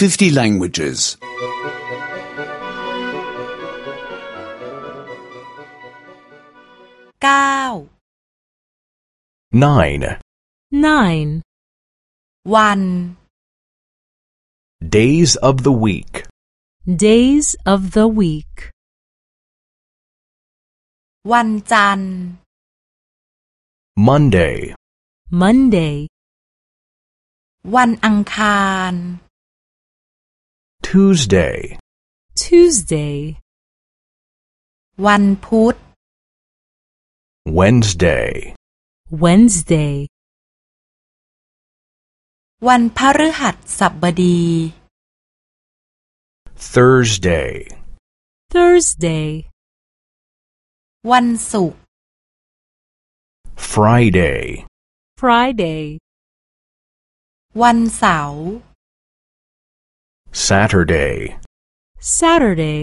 50 languages. เก้า Nine. Nine. วัน Days of the week. Days of the week. วันจันทร์ Monday. Monday. วันอังคาร Tuesday. Tuesday. วันพุธ Wednesday. Wednesday. วันพฤหัสบดี Thursday. Thursday. วันศุกร์ Friday. Friday. วันเสาร์ Saturday. Saturday.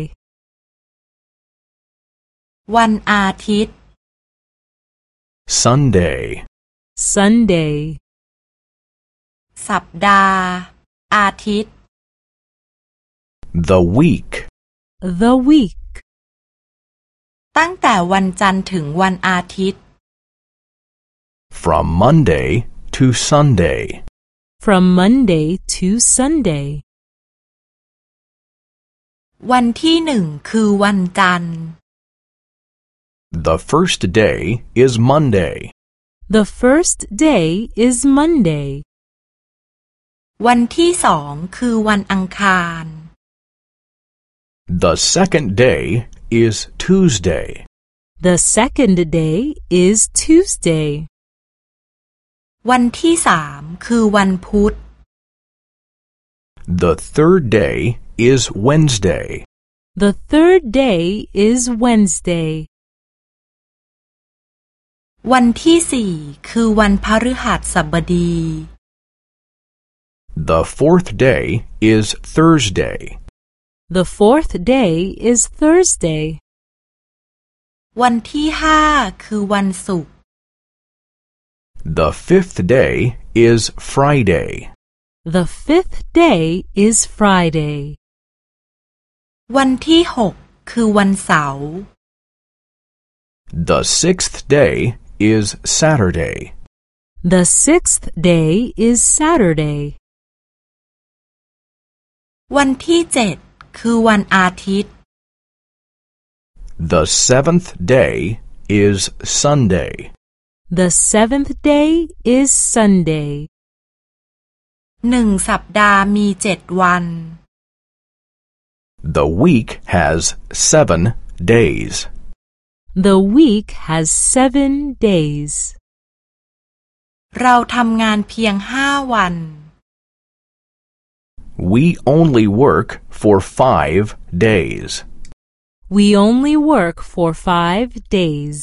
วันอาทิตย์ Sunday. Sunday. สัปดาห์ อาทิตย์ The week. The week. ตั้งแต่วันจันทร์ถึงวันอาทิตย์ From Monday to Sunday. From Monday to Sunday. วันที่หนึ่งคือวันจันทร์ The first day is Monday. The first day is Monday. วันที่สองคือวันอังคาร The second day is Tuesday. The second day is Tuesday. วันที่สามคือวันพุธ The third day is Wednesday. The third day is Wednesday. วันที่สี่คือวันพฤหัสบดี The fourth day is Thursday. The fourth day is Thursday. วันที่ห้าคือวันศุกร์ The fifth day is Friday. The fifth day is Friday. วันที่หกคือวันเสาร์ The sixth day is Saturday. The sixth day is Saturday. วันที่เจ็ดคือวันอาทิตย์ The seventh day is Sunday. The seventh day is Sunday. หนึ่งสัปดาห์มีเจ็ดวัน The week has seven days. The week has seven days. เราทำงานเพียงห้าวัน We only work for five days. We only work for five days.